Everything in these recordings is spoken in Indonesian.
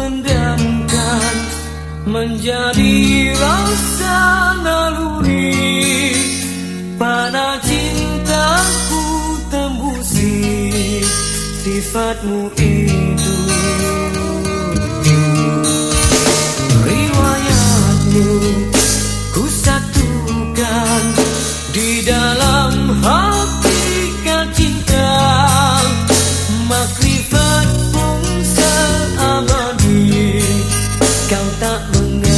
pendamkan menjadi rasa naluri. Panah cintaku tembusi sifatmu itu ta mừng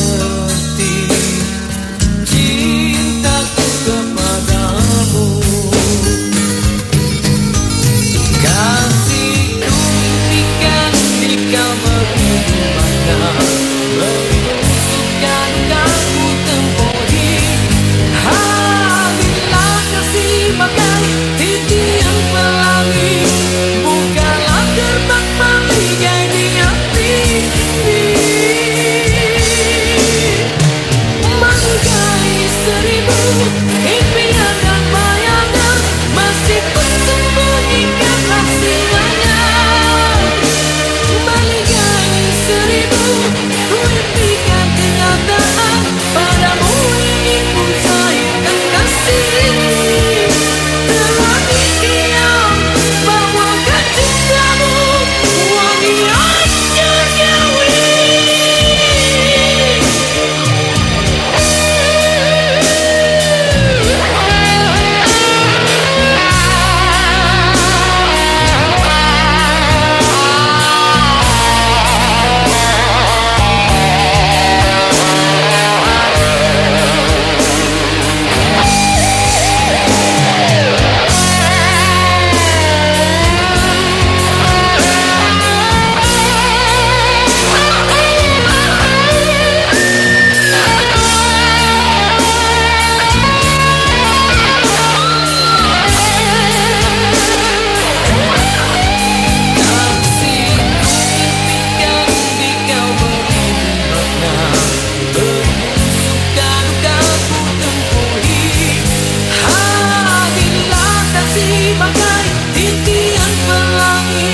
Impian pelangi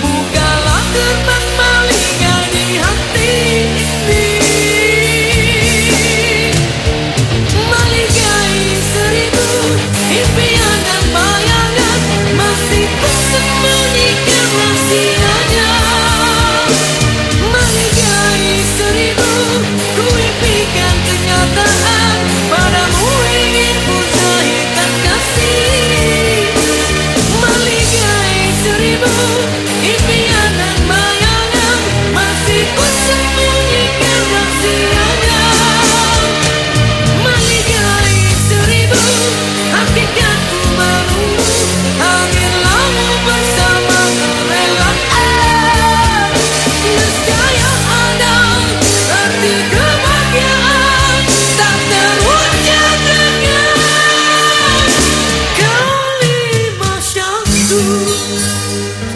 Bukalah gerbang malingnya hati ini. Maligai seribu Impian dan bayangan Masih tersembunyi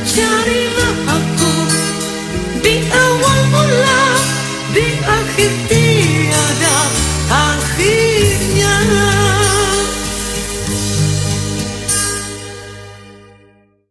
carilah aku di awal mula di akhir tiada